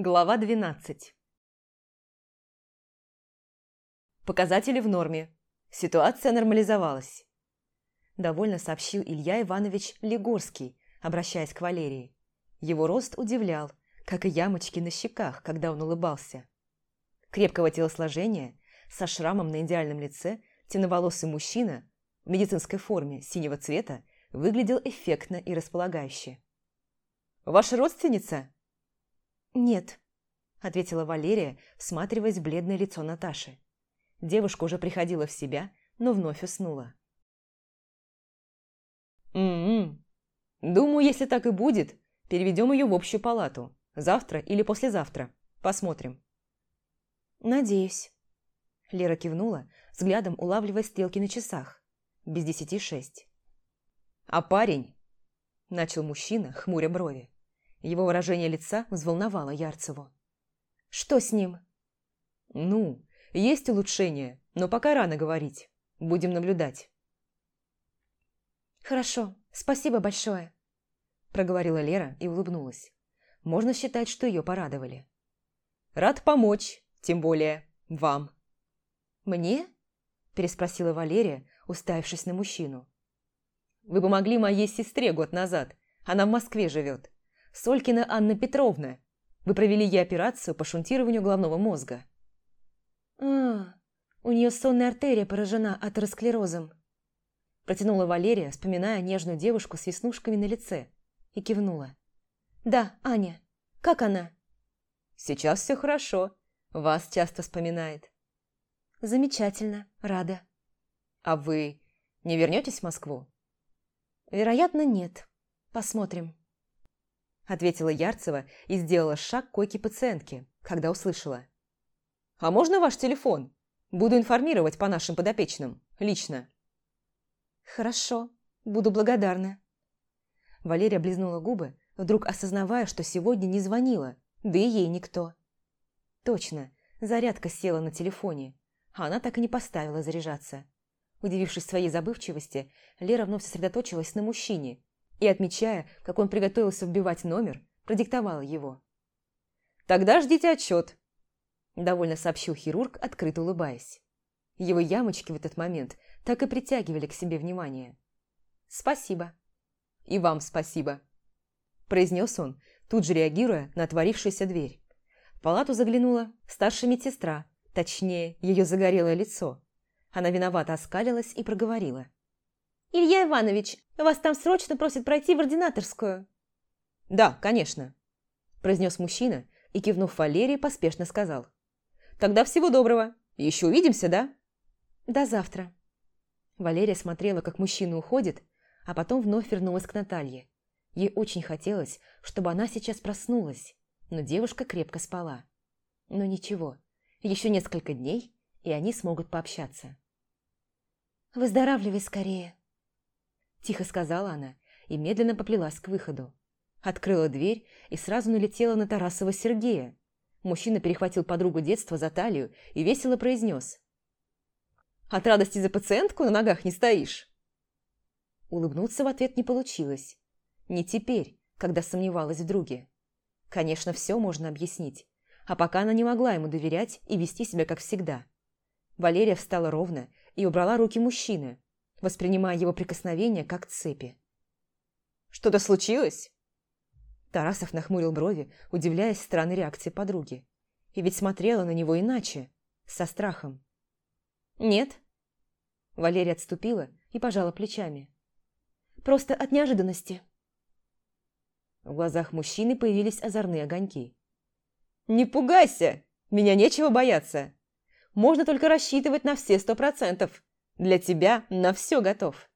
Глава 12 Показатели в норме. Ситуация нормализовалась. Довольно сообщил Илья Иванович Легорский, обращаясь к Валерии. Его рост удивлял, как и ямочки на щеках, когда он улыбался. Крепкого телосложения, со шрамом на идеальном лице, темноволосый мужчина в медицинской форме синего цвета выглядел эффектно и располагающе. «Ваша родственница?» «Нет», – ответила Валерия, всматриваясь в бледное лицо Наташи. Девушка уже приходила в себя, но вновь уснула. «М-м. Думаю, если так и будет, переведем ее в общую палату. Завтра или послезавтра. Посмотрим». «Надеюсь». Лера кивнула, взглядом улавливая стрелки на часах. Без десяти шесть. «А парень?» – начал мужчина, хмуря брови. Его выражение лица взволновало Ярцеву. «Что с ним?» «Ну, есть улучшение, но пока рано говорить. Будем наблюдать». «Хорошо, спасибо большое», – проговорила Лера и улыбнулась. Можно считать, что ее порадовали. «Рад помочь, тем более вам». «Мне?» – переспросила Валерия, уставившись на мужчину. «Вы помогли моей сестре год назад. Она в Москве живет. Солькина Анна Петровна. Вы провели ей операцию по шунтированию головного мозга». «А, у нее сонная артерия поражена атеросклерозом», протянула Валерия, вспоминая нежную девушку с веснушками на лице, и кивнула. «Да, Аня. Как она?» «Сейчас все хорошо. Вас часто вспоминает». «Замечательно. Рада». «А вы не вернетесь в Москву?» «Вероятно, нет. Посмотрим» ответила Ярцева и сделала шаг к койке пациентки, когда услышала. «А можно ваш телефон? Буду информировать по нашим подопечным. Лично». «Хорошо. Буду благодарна». Валерия облизнула губы, вдруг осознавая, что сегодня не звонила, да и ей никто. Точно, зарядка села на телефоне, а она так и не поставила заряжаться. Удивившись своей забывчивости, Лера вновь сосредоточилась на мужчине и, отмечая, как он приготовился вбивать номер, продиктовала его. «Тогда ждите отчет», – довольно сообщил хирург, открыто улыбаясь. Его ямочки в этот момент так и притягивали к себе внимание. «Спасибо». «И вам спасибо», – произнес он, тут же реагируя на отворившуюся дверь. В палату заглянула старшая медсестра, точнее, ее загорелое лицо. Она виновато оскалилась и проговорила – «Илья Иванович, вас там срочно просят пройти в ординаторскую». «Да, конечно», – произнес мужчина и, кивнув Валерии, поспешно сказал. «Тогда всего доброго. Еще увидимся, да?» «До завтра». Валерия смотрела, как мужчина уходит, а потом вновь вернулась к Наталье. Ей очень хотелось, чтобы она сейчас проснулась, но девушка крепко спала. Но ничего, еще несколько дней, и они смогут пообщаться. «Выздоравливай скорее», Тихо сказала она и медленно поплелась к выходу. Открыла дверь и сразу налетела на Тарасова Сергея. Мужчина перехватил подругу детства за талию и весело произнес. «От радости за пациентку на ногах не стоишь?» Улыбнуться в ответ не получилось. Не теперь, когда сомневалась в друге. Конечно, все можно объяснить. А пока она не могла ему доверять и вести себя как всегда. Валерия встала ровно и убрала руки мужчины, воспринимая его прикосновение как цепи. «Что-то случилось?» Тарасов нахмурил брови, удивляясь странной реакции подруги. И ведь смотрела на него иначе, со страхом. «Нет?» Валерия отступила и пожала плечами. «Просто от неожиданности». В глазах мужчины появились озорные огоньки. «Не пугайся! Меня нечего бояться. Можно только рассчитывать на все сто процентов. Для тебя на все готов».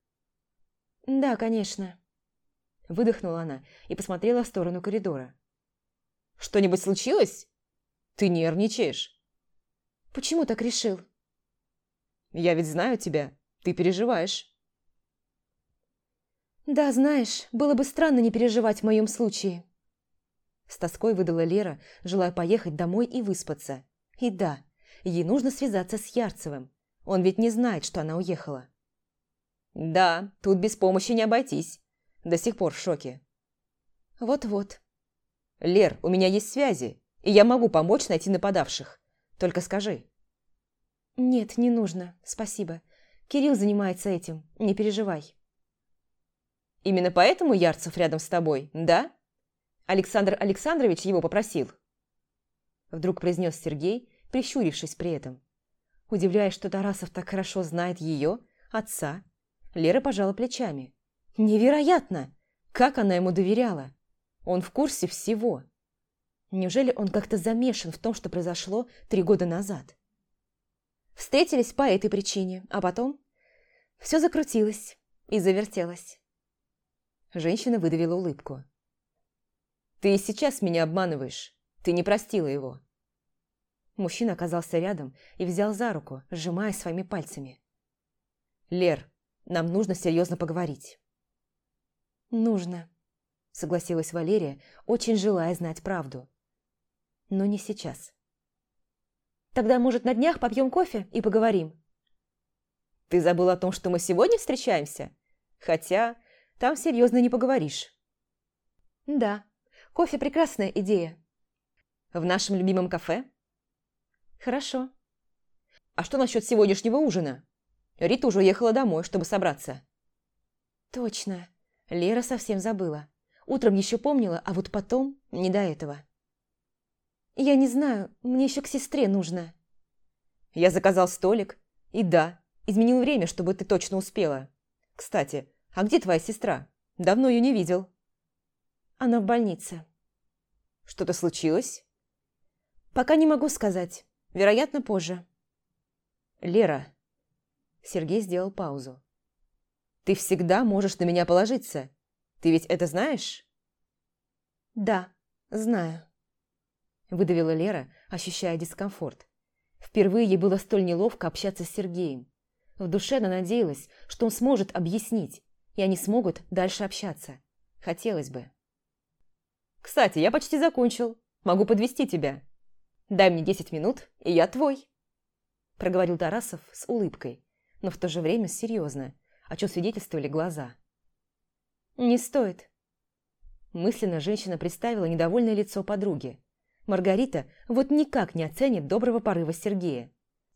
«Да, конечно». Выдохнула она и посмотрела в сторону коридора. «Что-нибудь случилось? Ты нервничаешь». «Почему так решил?» «Я ведь знаю тебя. Ты переживаешь». «Да, знаешь, было бы странно не переживать в моем случае». С тоской выдала Лера, желая поехать домой и выспаться. И да, ей нужно связаться с Ярцевым. Он ведь не знает, что она уехала. Да, тут без помощи не обойтись. До сих пор в шоке. Вот-вот. Лер, у меня есть связи. и я могу помочь найти нападавших. Только скажи». «Нет, не нужно, спасибо. Кирилл занимается этим, не переживай». «Именно поэтому Ярцев рядом с тобой, да? Александр Александрович его попросил?» Вдруг произнес Сергей, прищурившись при этом. Удивляясь, что Тарасов так хорошо знает ее, отца, Лера пожала плечами. «Невероятно! Как она ему доверяла! Он в курсе всего!» Неужели он как-то замешан в том, что произошло три года назад? Встретились по этой причине, а потом все закрутилось и завертелось. Женщина выдавила улыбку. «Ты сейчас меня обманываешь. Ты не простила его». Мужчина оказался рядом и взял за руку, сжимая своими пальцами. «Лер, нам нужно серьезно поговорить». «Нужно», — согласилась Валерия, очень желая знать правду но не сейчас. Тогда, может, на днях попьем кофе и поговорим? Ты забыл о том, что мы сегодня встречаемся? Хотя там серьезно не поговоришь. Да, кофе – прекрасная идея. В нашем любимом кафе? Хорошо. А что насчет сегодняшнего ужина? Рита уже уехала домой, чтобы собраться. Точно. Лера совсем забыла. Утром еще помнила, а вот потом не до этого. «Я не знаю, мне еще к сестре нужно». «Я заказал столик. И да, изменил время, чтобы ты точно успела. Кстати, а где твоя сестра? Давно ее не видел». «Она в больнице». «Что-то случилось?» «Пока не могу сказать. Вероятно, позже». «Лера». Сергей сделал паузу. «Ты всегда можешь на меня положиться. Ты ведь это знаешь?» «Да, знаю» выдавила Лера, ощущая дискомфорт. Впервые ей было столь неловко общаться с Сергеем. В душе она надеялась, что он сможет объяснить, и они смогут дальше общаться. Хотелось бы. «Кстати, я почти закончил. Могу подвести тебя. Дай мне десять минут, и я твой», – проговорил Тарасов с улыбкой, но в то же время серьезно, о чем свидетельствовали глаза. «Не стоит». Мысленно женщина представила недовольное лицо подруги, Маргарита вот никак не оценит доброго порыва Сергея.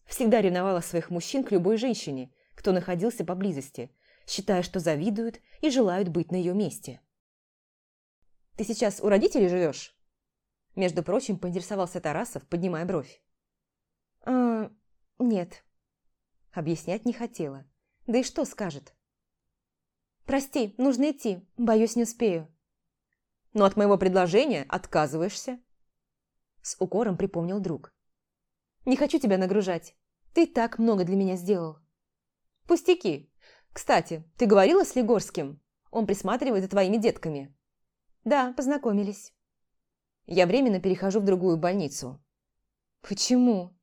Всегда ревновала своих мужчин к любой женщине, кто находился поблизости, считая, что завидуют и желают быть на ее месте. «Ты сейчас у родителей живешь?» Между прочим, поинтересовался Тарасов, поднимая бровь. «А, нет». Объяснять не хотела. Да и что скажет? «Прости, нужно идти. Боюсь, не успею». «Но от моего предложения отказываешься?» С укором припомнил друг. «Не хочу тебя нагружать. Ты так много для меня сделал». «Пустяки. Кстати, ты говорила с Легорским? Он присматривает за твоими детками». «Да, познакомились». «Я временно перехожу в другую больницу». «Почему?»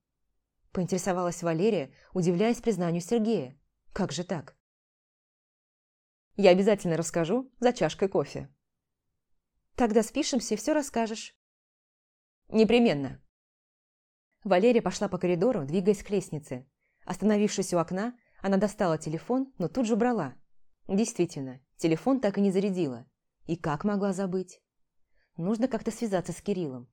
Поинтересовалась Валерия, удивляясь признанию Сергея. «Как же так?» «Я обязательно расскажу за чашкой кофе». «Тогда спишемся и все расскажешь». Непременно. Валерия пошла по коридору, двигаясь к лестнице. Остановившись у окна, она достала телефон, но тут же убрала. Действительно, телефон так и не зарядила. И как могла забыть? Нужно как-то связаться с Кириллом.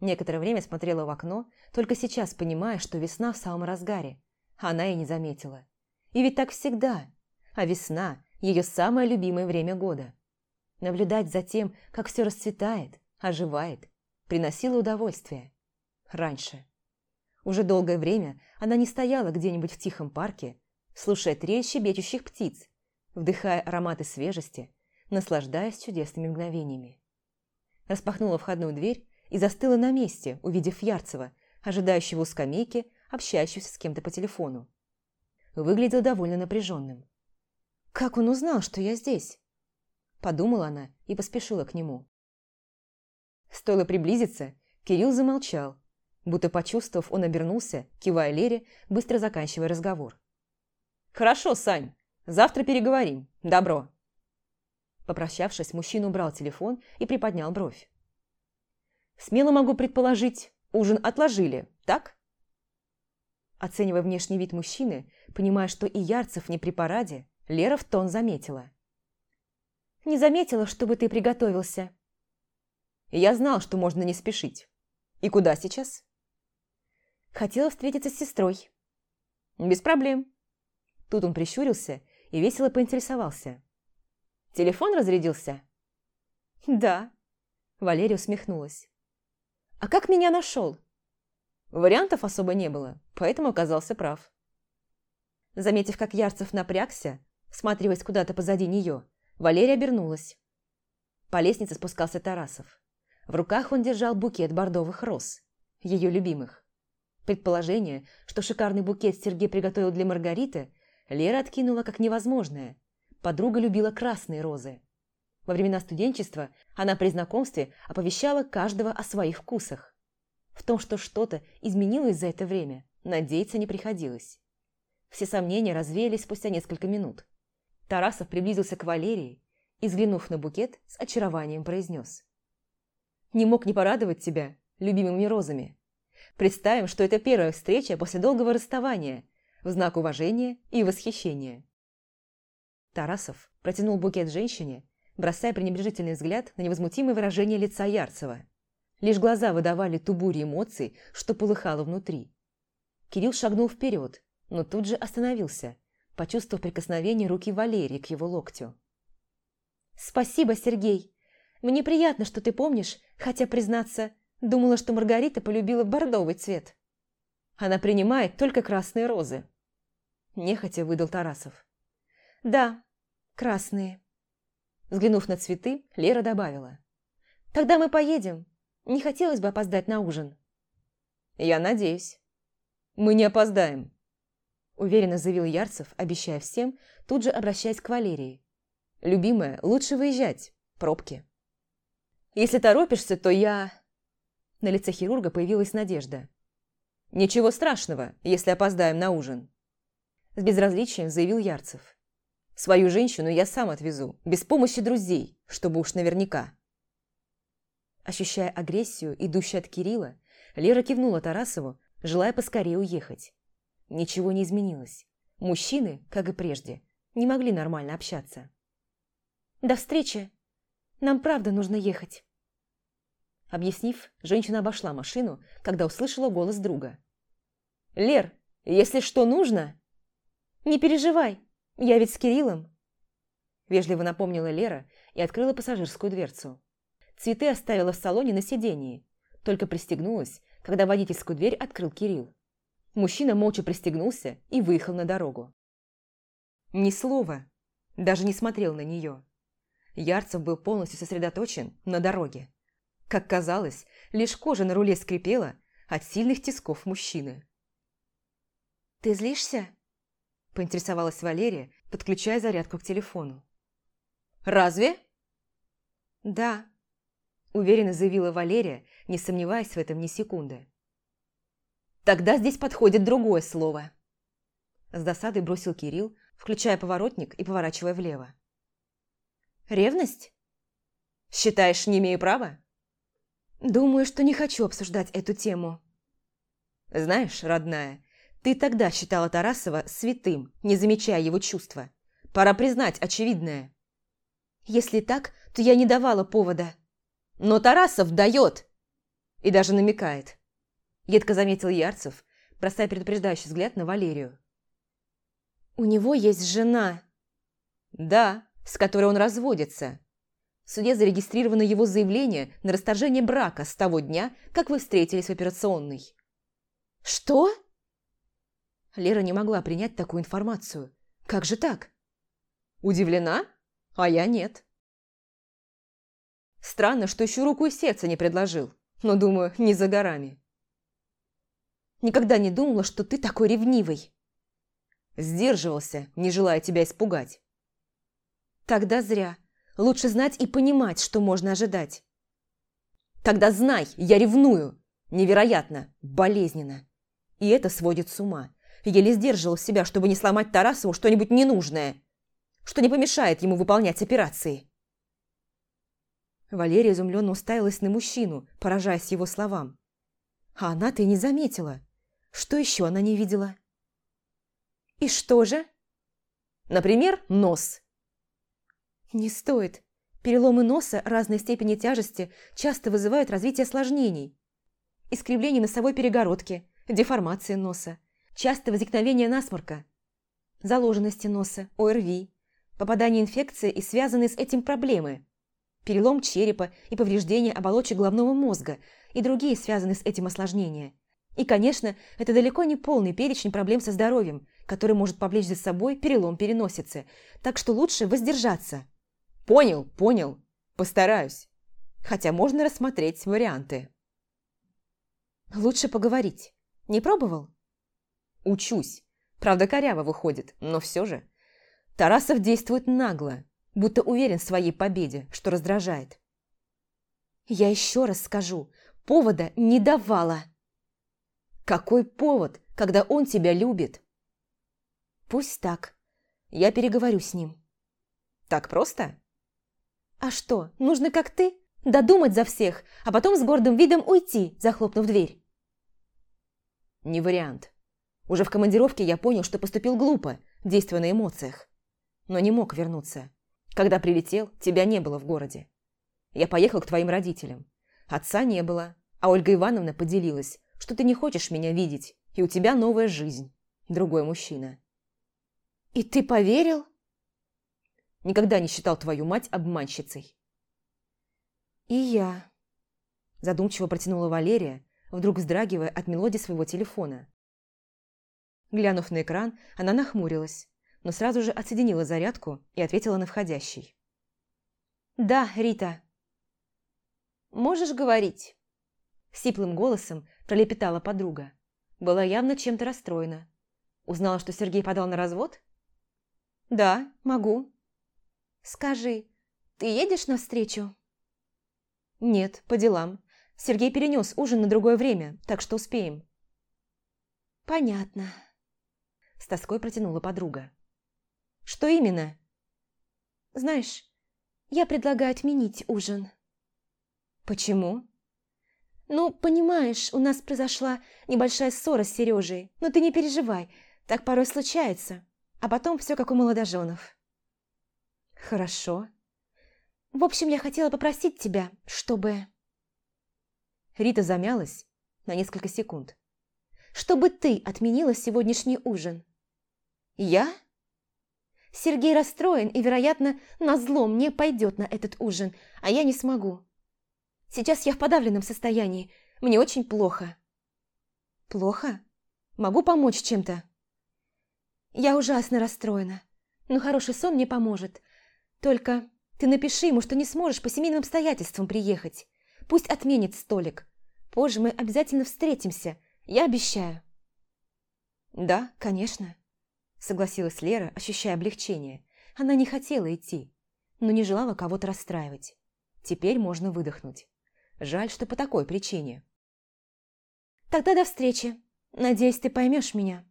Некоторое время смотрела в окно, только сейчас понимая, что весна в самом разгаре. Она и не заметила. И ведь так всегда. А весна – ее самое любимое время года. Наблюдать за тем, как все расцветает, оживает, приносила удовольствие. Раньше. Уже долгое время она не стояла где-нибудь в тихом парке, слушая трель щебечущих птиц, вдыхая ароматы свежести, наслаждаясь чудесными мгновениями. Распахнула входную дверь и застыла на месте, увидев Ярцева, ожидающего у скамейки, общающегося с кем-то по телефону. Выглядел довольно напряженным. «Как он узнал, что я здесь?» Подумала она и поспешила к нему. Стоило приблизиться, Кирилл замолчал. Будто почувствовав, он обернулся, кивая Лере, быстро заканчивая разговор. «Хорошо, Сань, завтра переговорим. Добро». Попрощавшись, мужчина убрал телефон и приподнял бровь. «Смело могу предположить, ужин отложили, так?» Оценивая внешний вид мужчины, понимая, что и Ярцев не при параде, Лера в тон заметила. «Не заметила, чтобы ты приготовился», я знал, что можно не спешить. И куда сейчас?» «Хотела встретиться с сестрой». «Без проблем». Тут он прищурился и весело поинтересовался. «Телефон разрядился?» «Да», – Валерия усмехнулась. «А как меня нашел?» Вариантов особо не было, поэтому оказался прав. Заметив, как Ярцев напрягся, сматриваясь куда-то позади нее, Валерия обернулась. По лестнице спускался Тарасов. В руках он держал букет бордовых роз, ее любимых. Предположение, что шикарный букет Сергей приготовил для Маргариты, Лера откинула как невозможное. Подруга любила красные розы. Во времена студенчества она при знакомстве оповещала каждого о своих вкусах. В том, что что-то изменилось за это время, надеяться не приходилось. Все сомнения развеялись спустя несколько минут. Тарасов приблизился к Валерии и, взглянув на букет, с очарованием произнес. «Не мог не порадовать тебя любимыми розами. Представим, что это первая встреча после долгого расставания, в знак уважения и восхищения». Тарасов протянул букет женщине, бросая пренебрежительный взгляд на невозмутимое выражение лица Ярцева. Лишь глаза выдавали ту бурю эмоций, что полыхало внутри. Кирилл шагнул вперед, но тут же остановился, почувствовав прикосновение руки Валерии к его локтю. «Спасибо, Сергей. Мне приятно, что ты помнишь, хотя, признаться, думала, что Маргарита полюбила бордовый цвет. Она принимает только красные розы». Нехотя выдал Тарасов. «Да, красные». Взглянув на цветы, Лера добавила. «Тогда мы поедем. Не хотелось бы опоздать на ужин». «Я надеюсь». «Мы не опоздаем», уверенно заявил Ярцев, обещая всем, тут же обращаясь к Валерии. «Любимая, лучше выезжать. Пробки». «Если торопишься, то я...» На лице хирурга появилась надежда. «Ничего страшного, если опоздаем на ужин», с безразличием заявил Ярцев. «Свою женщину я сам отвезу, без помощи друзей, чтобы уж наверняка». Ощущая агрессию, идущую от Кирилла, Лера кивнула Тарасову, желая поскорее уехать. Ничего не изменилось. Мужчины, как и прежде, не могли нормально общаться. «До встречи! Нам правда нужно ехать!» Объяснив, женщина обошла машину, когда услышала голос друга. «Лер, если что нужно...» «Не переживай, я ведь с Кириллом!» Вежливо напомнила Лера и открыла пассажирскую дверцу. Цветы оставила в салоне на сидении, только пристегнулась, когда водительскую дверь открыл Кирилл. Мужчина молча пристегнулся и выехал на дорогу. Ни слова, даже не смотрел на нее. Ярцев был полностью сосредоточен на дороге. Как казалось, лишь кожа на руле скрипела от сильных тисков мужчины. «Ты злишься?» – поинтересовалась Валерия, подключая зарядку к телефону. «Разве?» «Да», – уверенно заявила Валерия, не сомневаясь в этом ни секунды. Тогда здесь подходит другое слово. С досадой бросил Кирилл, включая поворотник и поворачивая влево. Ревность? Считаешь, не имею права? Думаю, что не хочу обсуждать эту тему. Знаешь, родная, ты тогда считала Тарасова святым, не замечая его чувства. Пора признать очевидное. Если так, то я не давала повода. Но Тарасов дает! И даже намекает. Едко заметил Ярцев, бросая предупреждающий взгляд на Валерию. «У него есть жена». «Да, с которой он разводится. В суде зарегистрировано его заявление на расторжение брака с того дня, как вы встретились в операционной». «Что?» Лера не могла принять такую информацию. «Как же так?» «Удивлена? А я нет». Странно, что еще руку и сердце не предложил, но, думаю, не за горами. Никогда не думала, что ты такой ревнивый. Сдерживался, не желая тебя испугать. Тогда зря. Лучше знать и понимать, что можно ожидать. Тогда знай, я ревную. Невероятно, болезненно. И это сводит с ума. Еле сдерживал себя, чтобы не сломать Тарасову что-нибудь ненужное, что не помешает ему выполнять операции. Валерия изумленно уставилась на мужчину, поражаясь его словам. А она-то и не заметила. Что еще она не видела? И что же? Например, нос. Не стоит. Переломы носа разной степени тяжести часто вызывают развитие осложнений. искривление носовой перегородки, деформация носа, частое возникновение насморка, заложенности носа, ОРВИ, попадание инфекции и связанные с этим проблемы, перелом черепа и повреждение оболочек головного мозга и другие связанные с этим осложнения. И, конечно, это далеко не полный перечень проблем со здоровьем, который может повлечь за собой перелом переносицы, так что лучше воздержаться. Понял, понял. Постараюсь. Хотя можно рассмотреть варианты. Лучше поговорить. Не пробовал? Учусь. Правда, коряво выходит, но все же. Тарасов действует нагло, будто уверен в своей победе, что раздражает. Я еще раз скажу, повода не давала. Какой повод, когда он тебя любит? Пусть так. Я переговорю с ним. Так просто? А что, нужно как ты? Додумать за всех, а потом с гордым видом уйти, захлопнув дверь. Не вариант. Уже в командировке я понял, что поступил глупо, действуя на эмоциях. Но не мог вернуться. Когда прилетел, тебя не было в городе. Я поехал к твоим родителям. Отца не было, а Ольга Ивановна поделилась, что ты не хочешь меня видеть, и у тебя новая жизнь, другой мужчина. И ты поверил? Никогда не считал твою мать обманщицей. И я. Задумчиво протянула Валерия, вдруг вздрагивая от мелодии своего телефона. Глянув на экран, она нахмурилась, но сразу же отсоединила зарядку и ответила на входящий. «Да, Рита». «Можешь говорить?» Сиплым голосом пролепетала подруга. Была явно чем-то расстроена. Узнала, что Сергей подал на развод? «Да, могу». «Скажи, ты едешь навстречу?» «Нет, по делам. Сергей перенес ужин на другое время, так что успеем». «Понятно», – с тоской протянула подруга. «Что именно?» «Знаешь, я предлагаю отменить ужин». «Почему?» «Ну, понимаешь, у нас произошла небольшая ссора с Сережей, но ты не переживай, так порой случается, а потом все как у молодоженов». «Хорошо». «В общем, я хотела попросить тебя, чтобы...» Рита замялась на несколько секунд. «Чтобы ты отменила сегодняшний ужин». «Я?» Сергей расстроен и, вероятно, назло мне пойдет на этот ужин, а я не смогу. Сейчас я в подавленном состоянии, мне очень плохо. Плохо? Могу помочь чем-то? Я ужасно расстроена, но хороший сон мне поможет. Только ты напиши ему, что не сможешь по семейным обстоятельствам приехать. Пусть отменит столик. Позже мы обязательно встретимся, я обещаю. Да, конечно согласилась Лера, ощущая облегчение. Она не хотела идти, но не желала кого-то расстраивать. Теперь можно выдохнуть. Жаль, что по такой причине. «Тогда до встречи. Надеюсь, ты поймешь меня».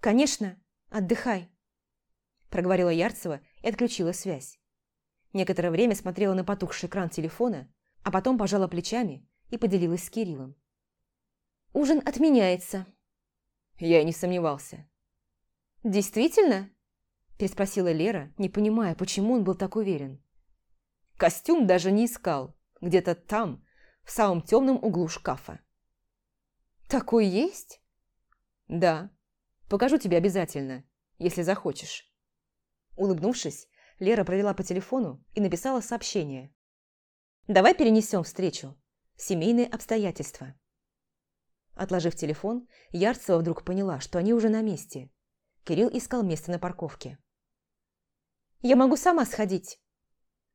«Конечно. Отдыхай», – проговорила Ярцева и отключила связь. Некоторое время смотрела на потухший экран телефона, а потом пожала плечами и поделилась с Кириллом. «Ужин отменяется». Я и не сомневался. «Действительно?» – переспросила Лера, не понимая, почему он был так уверен. Костюм даже не искал, где-то там, в самом темном углу шкафа. «Такой есть?» «Да. Покажу тебе обязательно, если захочешь». Улыбнувшись, Лера провела по телефону и написала сообщение. «Давай перенесем встречу. Семейные обстоятельства». Отложив телефон, Ярцева вдруг поняла, что они уже на месте, Кирилл искал место на парковке. «Я могу сама сходить».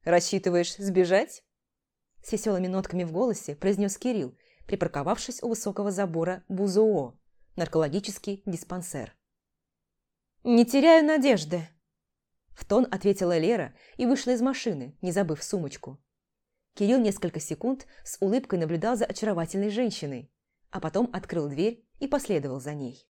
«Рассчитываешь сбежать?» С веселыми нотками в голосе произнес Кирилл, припарковавшись у высокого забора БУЗОО, наркологический диспансер. «Не теряю надежды!» В тон ответила Лера и вышла из машины, не забыв сумочку. Кирилл несколько секунд с улыбкой наблюдал за очаровательной женщиной, а потом открыл дверь и последовал за ней.